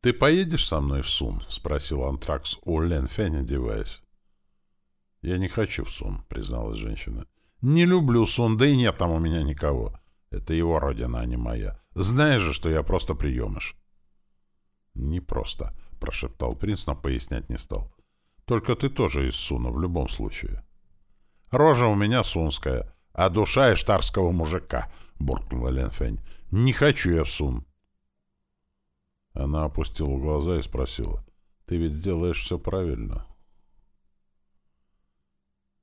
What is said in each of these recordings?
«Ты поедешь со мной в Сун?» — спросил Антракс у Лен Фэнь, одеваясь. «Я не хочу в Сун», — призналась женщина. «Не люблю Сун, да и нет там у меня никого. Это его родина, а не моя. Знаешь же, что я просто приемыш». «Не просто», — прошептал принц, но пояснять не стал. «Только ты тоже из Суна в любом случае». «Рожа у меня сунская, а душа иштарского мужика», — буркнула Лен Фэнь. «Не хочу я в Сун». Она опустила глаза и спросила. «Ты ведь сделаешь все правильно?»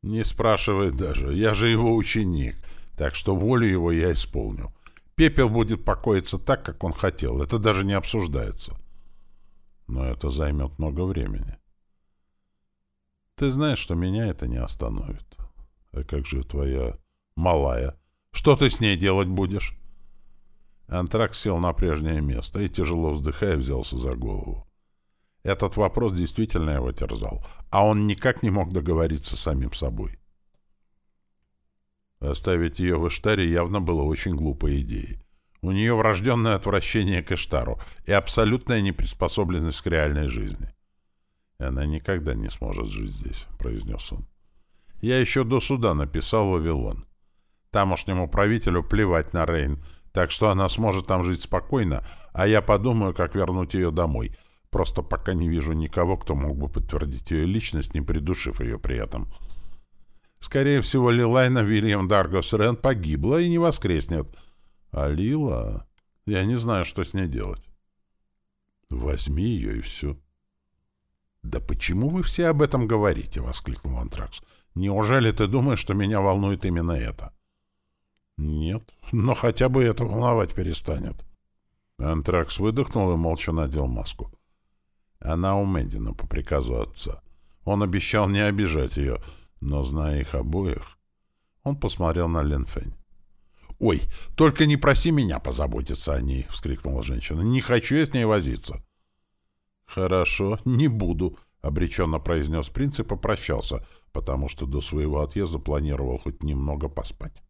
«Не спрашивай даже. Я же его ученик, так что волю его я исполню. Пепел будет покоиться так, как он хотел. Это даже не обсуждается. Но это займет много времени. Ты знаешь, что меня это не остановит. А как же твоя малая? Что ты с ней делать будешь?» Антракс сел на прежнее место и, тяжело вздыхая, взялся за голову. Этот вопрос действительно его терзал, а он никак не мог договориться с самим собой. Оставить ее в Иштаре явно было очень глупой идеей. У нее врожденное отвращение к Иштару и абсолютная неприспособленность к реальной жизни. Она никогда не сможет жить здесь, — произнес он. Я еще до суда написал Вавилон. Тамошнему правителю плевать на Рейн — так что она сможет там жить спокойно, а я подумаю, как вернуть ее домой. Просто пока не вижу никого, кто мог бы подтвердить ее личность, не придушив ее при этом. Скорее всего, Лилайна Вильям Даргос Рен погибла и не воскреснет. А Лила... Я не знаю, что с ней делать. Возьми ее и все. «Да почему вы все об этом говорите?» — воскликнул Антракс. «Неужели ты думаешь, что меня волнует именно это?» Нет, но хотя бы это волновать перестанет. Антракс выдохнул и молча надел маску. Она у Мэддина по приказу отца. Он обещал не обижать ее, но, зная их обоих, он посмотрел на Ленфень. «Ой, только не проси меня позаботиться о ней!» — вскрикнула женщина. «Не хочу я с ней возиться!» «Хорошо, не буду», — обреченно произнес принц и попрощался, потому что до своего отъезда планировал хоть немного поспать.